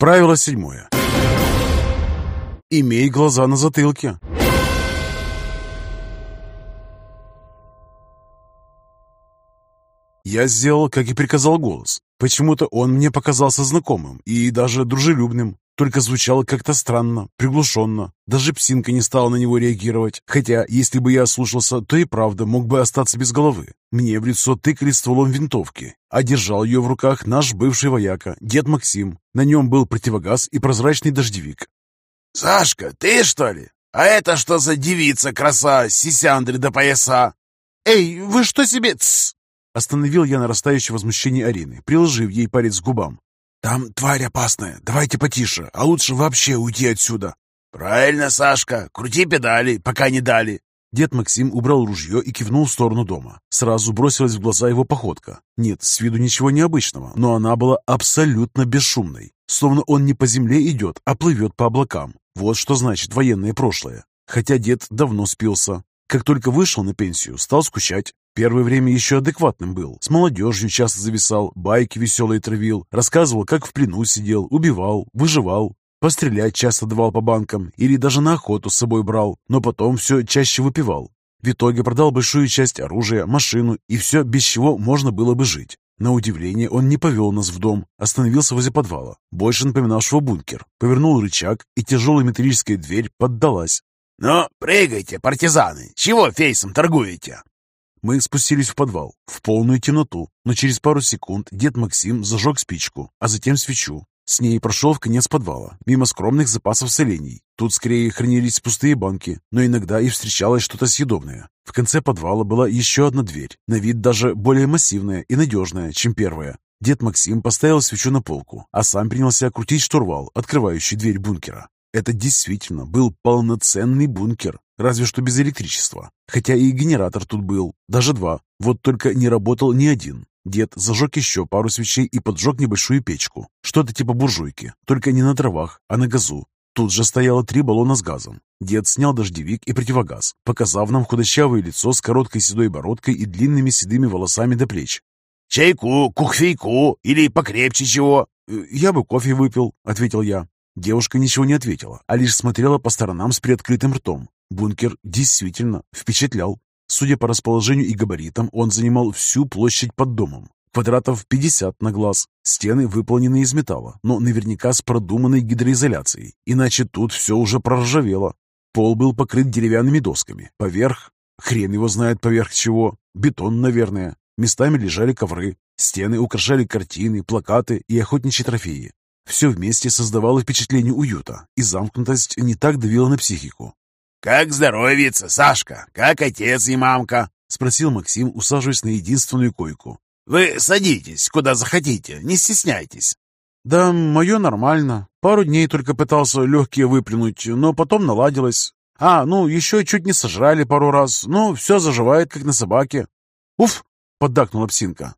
Правило седьмое. Имей глаза на затылке. Я сделал, как и приказал голос. Почему-то он мне показался знакомым и даже дружелюбным, только звучал как-то странно, приглушенно. Даже псинка не стала на него реагировать, хотя, если бы я ослушался, то и правда мог бы остаться без головы. Мне в лицо тыкали стволом винтовки, а держал ее в руках наш бывший вояка, дед Максим. На нем был противогаз и прозрачный дождевик. «Сашка, ты что ли? А это что за девица-краса, сисяндры до пояса?» «Эй, вы что себе...» Остановил я нарастающее возмущение Арины, приложив ей палец к губам. «Там тварь опасная, давайте потише, а лучше вообще уйти отсюда». «Правильно, Сашка, крути педали, пока не дали». Дед Максим убрал ружье и кивнул в сторону дома. Сразу бросилась в глаза его походка. Нет, с виду ничего необычного, но она была абсолютно бесшумной. Словно он не по земле идет, а плывет по облакам. Вот что значит военное прошлое. Хотя дед давно спился. Как только вышел на пенсию, стал скучать. Первое время еще адекватным был. С молодежью часто зависал, байки веселые травил, рассказывал, как в плену сидел, убивал, выживал. Пострелять часто давал по банкам или даже на охоту с собой брал, но потом все чаще выпивал. В итоге продал большую часть оружия, машину и все, без чего можно было бы жить. На удивление он не повел нас в дом, остановился возле подвала, больше напоминавшего бункер. Повернул рычаг, и тяжелая металлическая дверь поддалась. «Ну, прыгайте, партизаны! Чего фейсом торгуете?» Мы спустились в подвал, в полную темноту, но через пару секунд дед Максим зажег спичку, а затем свечу. С ней прошел в конец подвала, мимо скромных запасов солений. Тут скорее хранились пустые банки, но иногда и встречалось что-то съедобное. В конце подвала была еще одна дверь, на вид даже более массивная и надежная, чем первая. Дед Максим поставил свечу на полку, а сам принялся крутить штурвал, открывающий дверь бункера. Это действительно был полноценный бункер, разве что без электричества. Хотя и генератор тут был, даже два. Вот только не работал ни один. Дед зажег еще пару свечей и поджег небольшую печку. Что-то типа буржуйки, только не на дровах, а на газу. Тут же стояло три баллона с газом. Дед снял дождевик и противогаз, показав нам худощавое лицо с короткой седой бородкой и длинными седыми волосами до плеч. «Чайку, кухфейку или покрепче чего?» «Э, «Я бы кофе выпил», — ответил я. Девушка ничего не ответила, а лишь смотрела по сторонам с приоткрытым ртом. Бункер действительно впечатлял. Судя по расположению и габаритам, он занимал всю площадь под домом. Квадратов 50 на глаз. Стены выполнены из металла, но наверняка с продуманной гидроизоляцией, иначе тут все уже проржавело. Пол был покрыт деревянными досками. Поверх, хрен его знает поверх чего, бетон, наверное. Местами лежали ковры. Стены украшали картины, плакаты и охотничьи трофеи. Все вместе создавало впечатление уюта, и замкнутость не так давила на психику. «Как здоровится, Сашка? Как отец и мамка?» — спросил Максим, усаживаясь на единственную койку. «Вы садитесь, куда захотите, не стесняйтесь». «Да, мое нормально. Пару дней только пытался легкие выплюнуть, но потом наладилось. А, ну, еще чуть не сожрали пару раз. Ну, все заживает, как на собаке». «Уф!» — поддакнула псинка.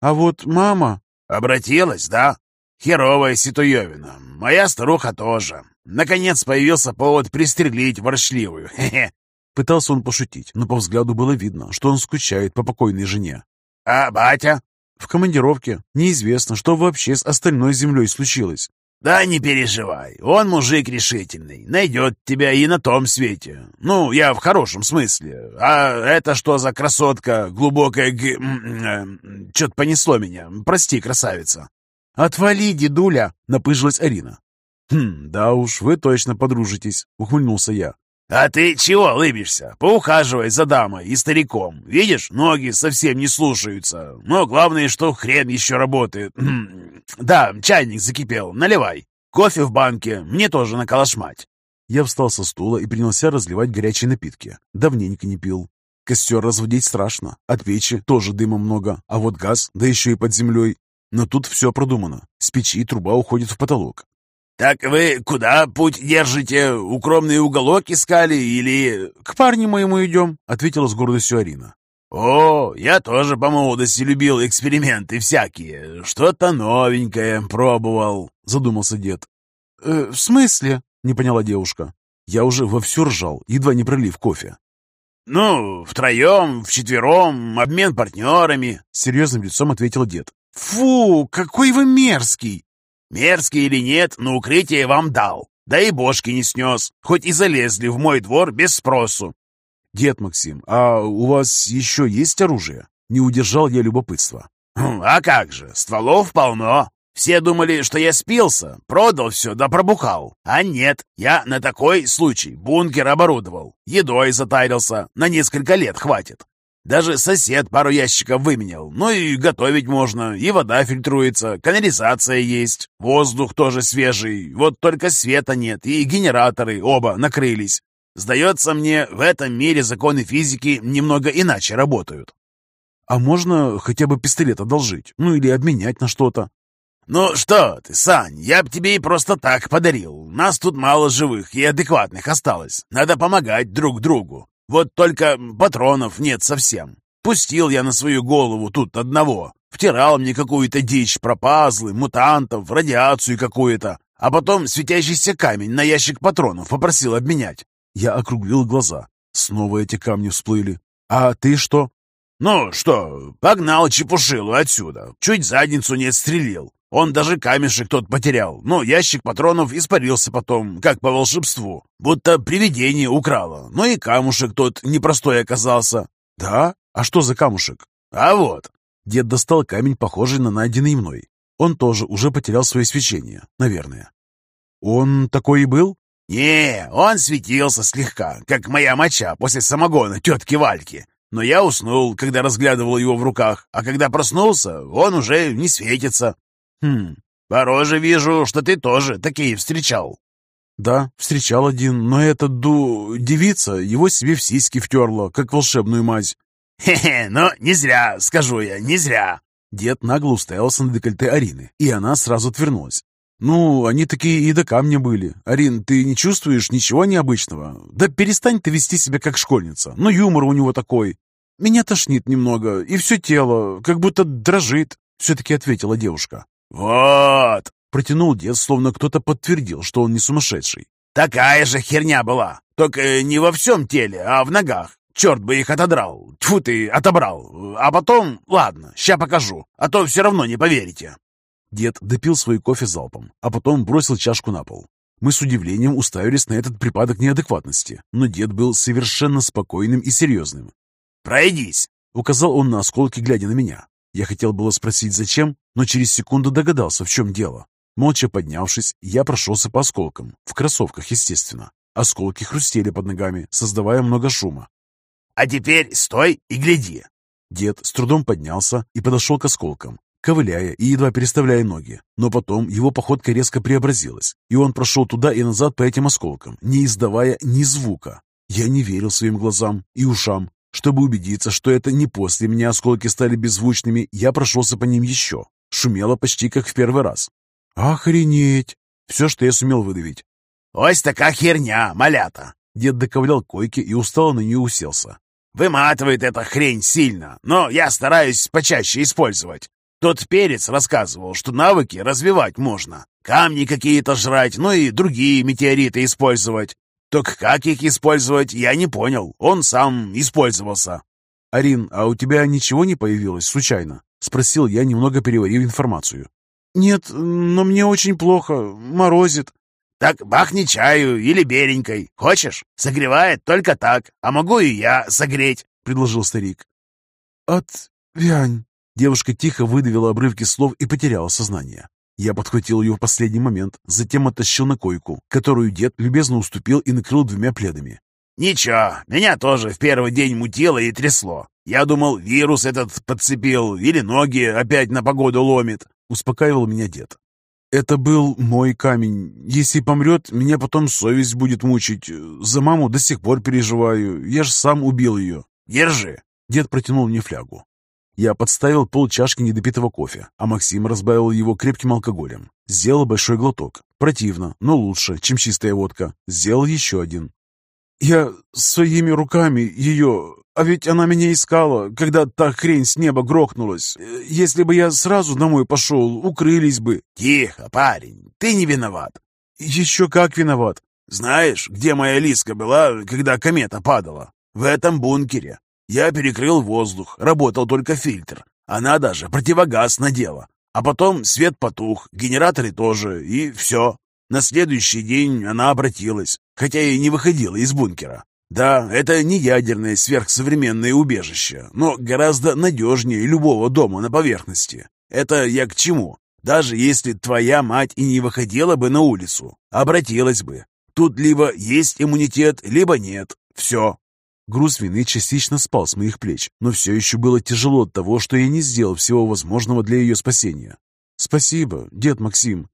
«А вот мама...» «Обратилась, да? Херовая ситуевина. Моя старуха тоже. Наконец появился повод пристрелить воршливую. Хе-хе. Пытался он пошутить, но по взгляду было видно, что он скучает по покойной жене. «А батя?» «В командировке. Неизвестно, что вообще с остальной землей случилось». «Да не переживай, он мужик решительный, найдет тебя и на том свете. Ну, я в хорошем смысле. А это что за красотка, глубокая г... Э, Чё-то понесло меня. Прости, красавица». «Отвали, дедуля!» — напыжилась Арина. «Хм, да уж, вы точно подружитесь», — ухмыльнулся я. «А ты чего лыбишься? Поухаживай за дамой и стариком. Видишь, ноги совсем не слушаются. Но главное, что хрен еще работает. да, чайник закипел, наливай. Кофе в банке, мне тоже наколошмать». Я встал со стула и принялся разливать горячие напитки. Давненько не пил. Костер разводить страшно, от печи тоже дыма много, а вот газ, да еще и под землей. Но тут все продумано. С печи труба уходит в потолок. «Так вы куда путь держите? Укромный уголок искали или...» «К парню моему идем», — ответила с гордостью Арина. «О, я тоже по молодости любил эксперименты всякие. Что-то новенькое пробовал», — задумался дед. «Э, «В смысле?» — не поняла девушка. Я уже вовсю ржал, едва не пролив кофе. «Ну, втроем, вчетвером, обмен партнерами», — серьезным лицом ответил дед. «Фу, какой вы мерзкий!» Мерзкий или нет, но укрытие вам дал. Да и бошки не снес, хоть и залезли в мой двор без спросу. Дед Максим, а у вас еще есть оружие? Не удержал я любопытства. Хм, а как же, стволов полно. Все думали, что я спился, продал все да пробухал. А нет, я на такой случай бункер оборудовал. Едой затарился, на несколько лет хватит. Даже сосед пару ящиков выменял. Ну и готовить можно, и вода фильтруется, канализация есть, воздух тоже свежий. Вот только света нет, и генераторы оба накрылись. Сдается мне, в этом мире законы физики немного иначе работают. А можно хотя бы пистолет одолжить? Ну или обменять на что-то? «Ну что ты, Сань, я б тебе и просто так подарил. Нас тут мало живых и адекватных осталось. Надо помогать друг другу. Вот только патронов нет совсем. Пустил я на свою голову тут одного. Втирал мне какую-то дичь про пазлы, мутантов, радиацию какую-то. А потом светящийся камень на ящик патронов попросил обменять. Я округлил глаза. Снова эти камни всплыли. «А ты что?» «Ну что, погнал чепушилу отсюда. Чуть задницу не отстрелил. Он даже камешек тот потерял, но ящик патронов испарился потом, как по волшебству. Будто привидение украло. Но и камушек тот непростой оказался. Да? А что за камушек? А вот. Дед достал камень, похожий на найденный мной. Он тоже уже потерял свое свечение, наверное. Он такой и был? Не, он светился слегка, как моя моча после самогона тетки Вальки. Но я уснул, когда разглядывал его в руках, а когда проснулся, он уже не светится. «Хм, по роже вижу, что ты тоже такие встречал». «Да, встречал один, но эта ду... девица его себе в сиськи втерла, как волшебную мазь». «Хе-хе, но не зря, скажу я, не зря». Дед нагло уставился на декольте Арины, и она сразу отвернулась. «Ну, они такие и до камня были. Арин, ты не чувствуешь ничего необычного? Да перестань ты вести себя как школьница. Но юмор у него такой. Меня тошнит немного, и все тело как будто дрожит», — все-таки ответила девушка. «Вот!» — протянул дед, словно кто-то подтвердил, что он не сумасшедший. «Такая же херня была, только не во всем теле, а в ногах. Черт бы их отодрал. Тьфу ты, отобрал. А потом, ладно, ща покажу, а то все равно не поверите». Дед допил свой кофе залпом, а потом бросил чашку на пол. Мы с удивлением уставились на этот припадок неадекватности, но дед был совершенно спокойным и серьезным. «Пройдись!» — указал он на осколки, глядя на меня. Я хотел было спросить, зачем, но через секунду догадался, в чем дело. Молча поднявшись, я прошелся по осколкам, в кроссовках, естественно. Осколки хрустели под ногами, создавая много шума. «А теперь стой и гляди!» Дед с трудом поднялся и подошел к осколкам, ковыляя и едва переставляя ноги. Но потом его походка резко преобразилась, и он прошел туда и назад по этим осколкам, не издавая ни звука. Я не верил своим глазам и ушам. Чтобы убедиться, что это не после меня осколки стали беззвучными, я прошелся по ним еще. Шумело почти как в первый раз. «Охренеть!» Все, что я сумел выдавить. «Ось такая херня, малята!» Дед доковылял койке и устало на нее уселся. «Выматывает эта хрень сильно, но я стараюсь почаще использовать. Тот перец рассказывал, что навыки развивать можно. Камни какие-то жрать, ну и другие метеориты использовать. Только как их использовать, я не понял. Он сам использовался. «Арин, а у тебя ничего не появилось случайно?» — спросил я, немного переварив информацию. «Нет, но мне очень плохо. Морозит». «Так бахни чаю или беренькой. Хочешь? Согревает только так, а могу и я согреть», — предложил старик. «Отвянь». Девушка тихо выдавила обрывки слов и потеряла сознание. Я подхватил ее в последний момент, затем оттащил на койку, которую дед любезно уступил и накрыл двумя пледами. «Ничего, меня тоже в первый день мутило и трясло. Я думал, вирус этот подцепил или ноги опять на погоду ломит», — успокаивал меня дед. «Это был мой камень. Если помрет, меня потом совесть будет мучить. За маму до сих пор переживаю. Я же сам убил ее». «Держи». Дед протянул мне флягу. Я подставил пол чашки недопитого кофе, а Максим разбавил его крепким алкоголем. Сделал большой глоток. Противно, но лучше, чем чистая водка. Сделал еще один. «Я своими руками ее... А ведь она меня искала, когда та хрень с неба грохнулась. Если бы я сразу домой пошел, укрылись бы». «Тихо, парень, ты не виноват». «Еще как виноват». «Знаешь, где моя Лиска была, когда комета падала? В этом бункере. Я перекрыл воздух, работал только фильтр. Она даже противогаз надела. А потом свет потух, генераторы тоже, и все. На следующий день она обратилась, хотя и не выходила из бункера. Да, это не ядерное сверхсовременное убежище, но гораздо надежнее любого дома на поверхности. Это я к чему? Даже если твоя мать и не выходила бы на улицу, обратилась бы. Тут либо есть иммунитет, либо нет. Все. Груз вины частично спал с моих плеч, но все еще было тяжело от того, что я не сделал всего возможного для ее спасения. Спасибо, дед Максим.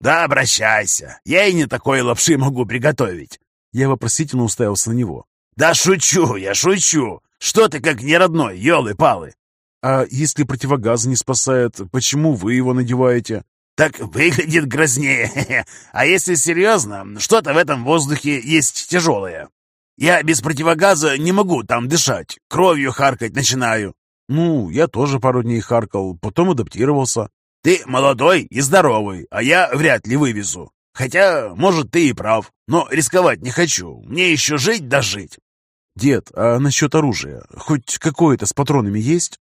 Да обращайся, я и не такой лапши могу приготовить. Я вопросительно уставился на него. «Да шучу я, шучу! Что ты как не родной, елы-палы!» «А если противогаз не спасает, почему вы его надеваете?» «Так выглядит грознее. А если серьезно, что-то в этом воздухе есть тяжелое. Я без противогаза не могу там дышать, кровью харкать начинаю». «Ну, я тоже пару дней харкал, потом адаптировался». «Ты молодой и здоровый, а я вряд ли вывезу. Хотя, может, ты и прав, но рисковать не хочу. Мне еще жить да жить. Дед, а насчет оружия? Хоть какое-то с патронами есть?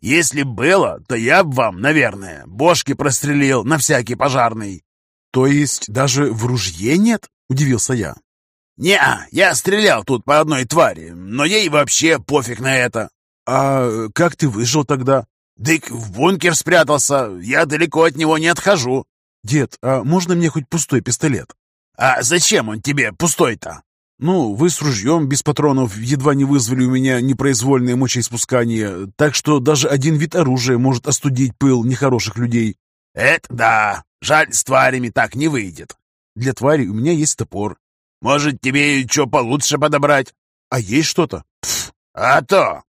Если было, то я б вам, наверное, бошки прострелил на всякий пожарный. То есть даже в ружье нет? Удивился я. Не я стрелял тут по одной твари, но ей вообще пофиг на это. А как ты выжил тогда? Дык в бункер спрятался, я далеко от него не отхожу. «Дед, а можно мне хоть пустой пистолет?» «А зачем он тебе пустой-то?» «Ну, вы с ружьем без патронов едва не вызвали у меня непроизвольное мочеиспускание, так что даже один вид оружия может остудить пыл нехороших людей». «Это да. Жаль, с тварями так не выйдет». «Для твари у меня есть топор». «Может, тебе что получше подобрать?» «А есть что-то?» «А то!»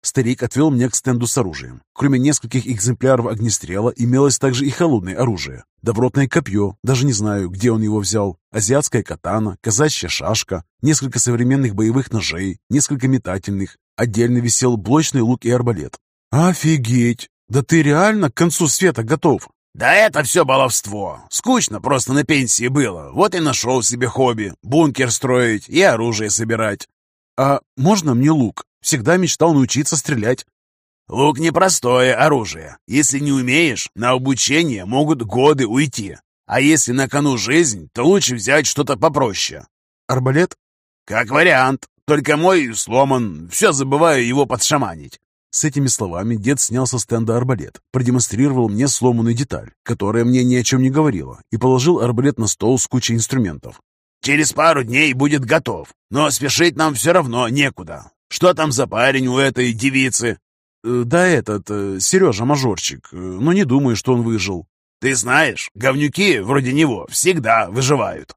Старик отвел меня к стенду с оружием. Кроме нескольких экземпляров огнестрела, имелось также и холодное оружие. Добротное копье, даже не знаю, где он его взял. Азиатская катана, казачья шашка, несколько современных боевых ножей, несколько метательных. Отдельно висел блочный лук и арбалет. «Офигеть! Да ты реально к концу света готов?» «Да это все баловство. Скучно просто на пенсии было. Вот и нашел себе хобби. Бункер строить и оружие собирать». «А можно мне лук? Всегда мечтал научиться стрелять». «Лук — непростое оружие. Если не умеешь, на обучение могут годы уйти. А если на кону жизнь, то лучше взять что-то попроще». «Арбалет?» «Как вариант. Только мой сломан. Все забываю его подшаманить». С этими словами дед снял со стенда арбалет, продемонстрировал мне сломанную деталь, которая мне ни о чем не говорила, и положил арбалет на стол с кучей инструментов. «Через пару дней будет готов, но спешить нам все равно некуда. Что там за парень у этой девицы?» э, «Да этот, э, Сережа Мажорчик, э, но не думаю, что он выжил». «Ты знаешь, говнюки вроде него всегда выживают».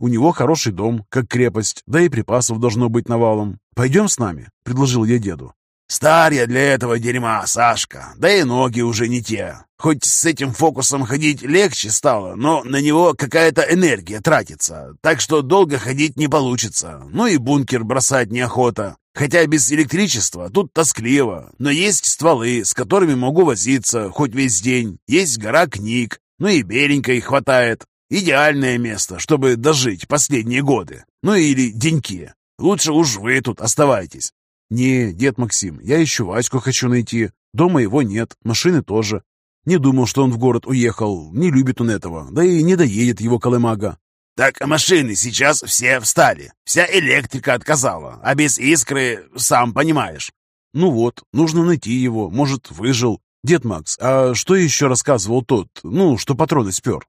«У него хороший дом, как крепость, да и припасов должно быть навалом. Пойдем с нами?» — предложил я деду. «Стар я для этого дерьма, Сашка, да и ноги уже не те. Хоть с этим фокусом ходить легче стало, но на него какая-то энергия тратится, так что долго ходить не получится. Ну и бункер бросать неохота. Хотя без электричества тут тоскливо, но есть стволы, с которыми могу возиться хоть весь день. Есть гора книг, ну и беленькой хватает. Идеальное место, чтобы дожить последние годы. Ну или деньки. Лучше уж вы тут оставайтесь. Не, дед Максим, я еще Ваську хочу найти. Дома его нет, машины тоже. Не думал, что он в город уехал. Не любит он этого, да и не доедет его колымага. Так машины сейчас все встали. Вся электрика отказала, а без искры, сам понимаешь. Ну вот, нужно найти его, может, выжил. Дед Макс, а что еще рассказывал тот, ну, что патроны спер?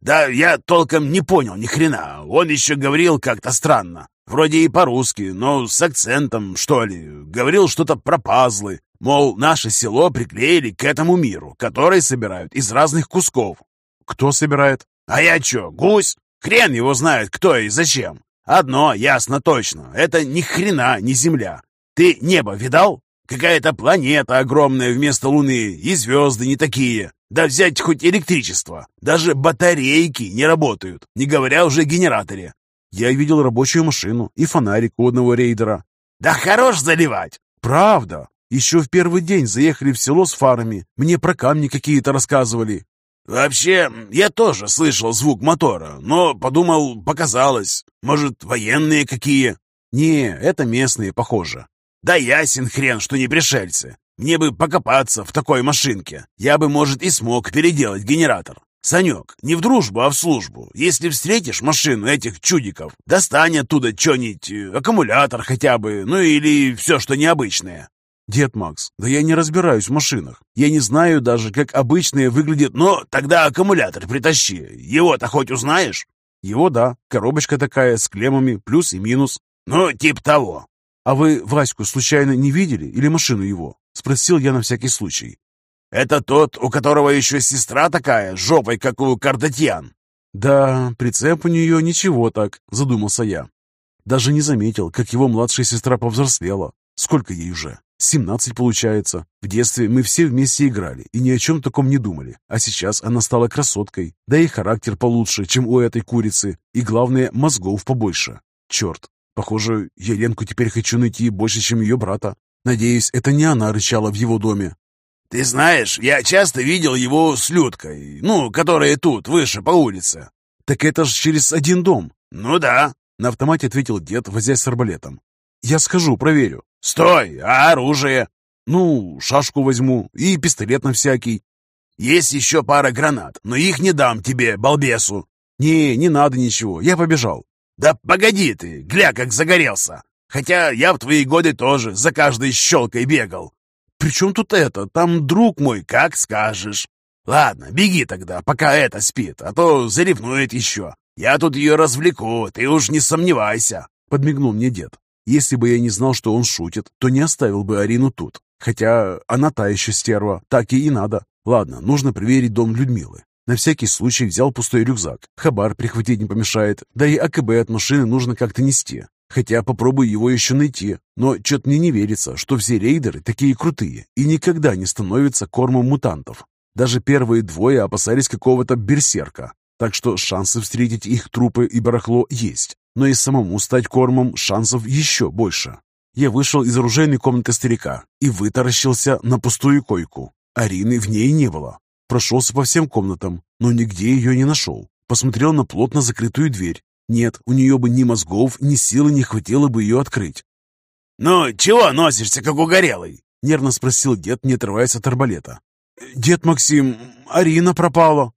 Да я толком не понял ни хрена. Он еще говорил как-то странно. Вроде и по-русски, но с акцентом, что ли. Говорил что-то про пазлы. Мол, наше село приклеили к этому миру, который собирают из разных кусков. Кто собирает? А я че, гусь? Хрен его знает, кто и зачем. Одно ясно точно, это ни хрена не Земля. Ты небо видал? Какая-то планета огромная вместо Луны, и звезды не такие. Да взять хоть электричество. Даже батарейки не работают, не говоря уже о генераторе. Я видел рабочую машину и фонарик у одного рейдера. Да хорош заливать! Правда. Еще в первый день заехали в село с фарами. Мне про камни какие-то рассказывали. «Вообще, я тоже слышал звук мотора, но подумал, показалось. Может, военные какие?» «Не, это местные, похоже». «Да ясен хрен, что не пришельцы. Мне бы покопаться в такой машинке. Я бы, может, и смог переделать генератор. Санек, не в дружбу, а в службу. Если встретишь машину этих чудиков, достань оттуда что-нибудь, э, аккумулятор хотя бы, ну или все, что необычное. Дед Макс, да я не разбираюсь в машинах. Я не знаю даже, как обычные выглядят. Но тогда аккумулятор притащи. Его-то хоть узнаешь? Его, да. Коробочка такая, с клеммами, плюс и минус. Ну, тип того. А вы Ваську случайно не видели или машину его? Спросил я на всякий случай. Это тот, у которого еще сестра такая, жопой, как у Кардатьян. Да, прицеп у нее ничего так, задумался я. Даже не заметил, как его младшая сестра повзрослела. Сколько ей уже? Семнадцать получается. В детстве мы все вместе играли и ни о чем таком не думали. А сейчас она стала красоткой. Да и характер получше, чем у этой курицы. И главное, мозгов побольше. Черт, похоже, я Ленку теперь хочу найти больше, чем ее брата. Надеюсь, это не она рычала в его доме. «Ты знаешь, я часто видел его с Людкой, ну, которая тут, выше, по улице». «Так это ж через один дом». «Ну да», — на автомате ответил дед, возясь с арбалетом. «Я скажу, проверю». «Стой! А оружие?» «Ну, шашку возьму и пистолет на всякий». «Есть еще пара гранат, но их не дам тебе, балбесу». «Не, не надо ничего, я побежал». «Да погоди ты, гля, как загорелся. Хотя я в твои годы тоже за каждой щелкой бегал». «При чем тут это? Там друг мой, как скажешь». «Ладно, беги тогда, пока это спит, а то заревнует еще. Я тут ее развлеку, ты уж не сомневайся», — подмигнул мне дед. Если бы я не знал, что он шутит, то не оставил бы Арину тут. Хотя она та еще стерва, так и и надо. Ладно, нужно проверить дом Людмилы. На всякий случай взял пустой рюкзак. Хабар прихватить не помешает, да и АКБ от машины нужно как-то нести. Хотя попробую его еще найти, но что-то мне не верится, что все рейдеры такие крутые и никогда не становятся кормом мутантов. Даже первые двое опасались какого-то берсерка, так что шансы встретить их трупы и барахло есть но и самому стать кормом шансов еще больше. Я вышел из оружейной комнаты старика и вытаращился на пустую койку. Арины в ней не было. Прошелся по всем комнатам, но нигде ее не нашел. Посмотрел на плотно закрытую дверь. Нет, у нее бы ни мозгов, ни силы не хватило бы ее открыть. «Ну, чего носишься, как угорелый?» Нервно спросил дед, не отрываясь от арбалета. «Дед Максим, Арина пропала»,